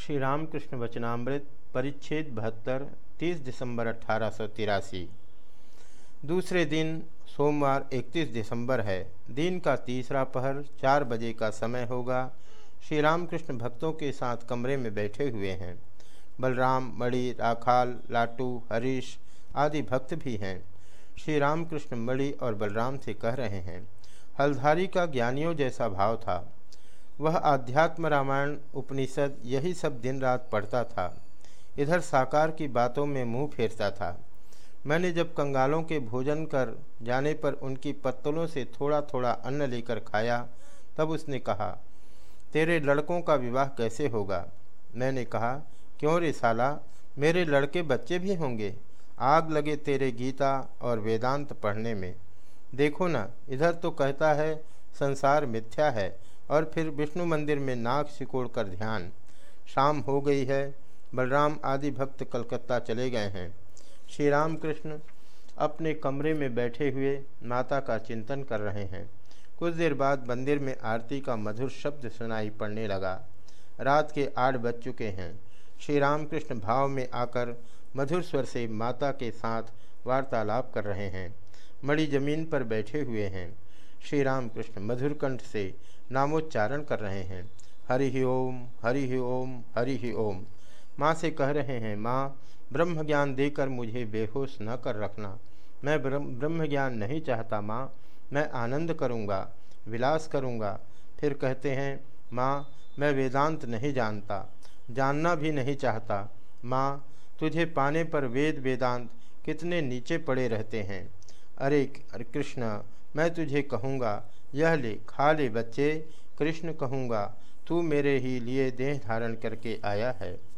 श्री रामकृष्ण वचनामृत, परिच्छेद बहत्तर, तीस दिसंबर अठारह सौ तिरासी। दूसरे दिन, सोमवार 31 दिसंबर है। दिन का तीसरा पहर चार बजे का समय होगा। श्री रामकृष्ण भक्तों के साथ कमरे में बैठे हुए हैं। बलराम, मणि, राखाल, लाटू, हरीश आदि भक्त भी हैं। श्री रामकृष्ण मणि और बलराम से कह रहे हैं, हलधारी का ज्ञानियों जैसा भाव था। वह आध्यात्म रामायण, उपनिषद, यही सब दिन रात पढ़ता था। इधर साकार की बातों में मुँह फेरता था। मैंने जब कंगालों के भोजन कर जाने पर उनकी पत्तलों से थोड़ा थोड़ा अन्न लेकर खाया, तब उसने कहा, तेरे लड़कों का विवाह कैसे होगा? मैंने कहा, क्यों रे साला? मेरे लड़के बच्चे भी होंगे। आग लगे तेरे गीता और वेदांत पढ़ने में। देखो ना, इधर तो कहता है, संसार मिथ्या है। और फिर विष्णु मंदिर में नाक सिकोड़ कर ध्यान। शाम हो गई है। बलराम आदि भक्त कलकत्ता चले गए हैं। श्री राम कृष्ण अपने कमरे में बैठे हुए माता का चिंतन कर रहे हैं। कुछ देर बाद मंदिर में आरती का मधुर शब्द सुनाई पड़ने लगा। रात के आठ बज चुके हैं। श्री रामकृष्ण भाव में आकर मधुर स्वर से माता के साथ वार्तालाप कर रहे हैं। मणि ज़मीन पर बैठे हुए हैं। श्री रामकृष्ण मधुर कंठ से नामोच्चारण कर रहे हैं। हरि ही ओम, हरि ही ओम, हरि ही ओम। माँ से कह रहे हैं, माँ ब्रह्म ज्ञान देकर मुझे बेहोश न कर रखना। मैं ब्रह्म ज्ञान नहीं चाहता, माँ। मैं आनंद करूँगा, विलास करूँगा। फिर कहते हैं, माँ, मैं वेदांत नहीं जानता, जानना भी नहीं चाहता। माँ, तुझे पाने पर वेद, वेदांत कितने नीचे पड़े रहते हैं। अरे अरे कृष्ण, मैं तुझे कहूँगा, यह ले, खा ले बच्चे। कृष्ण कहूँगा, तू मेरे ही लिए देह धारण करके आया है।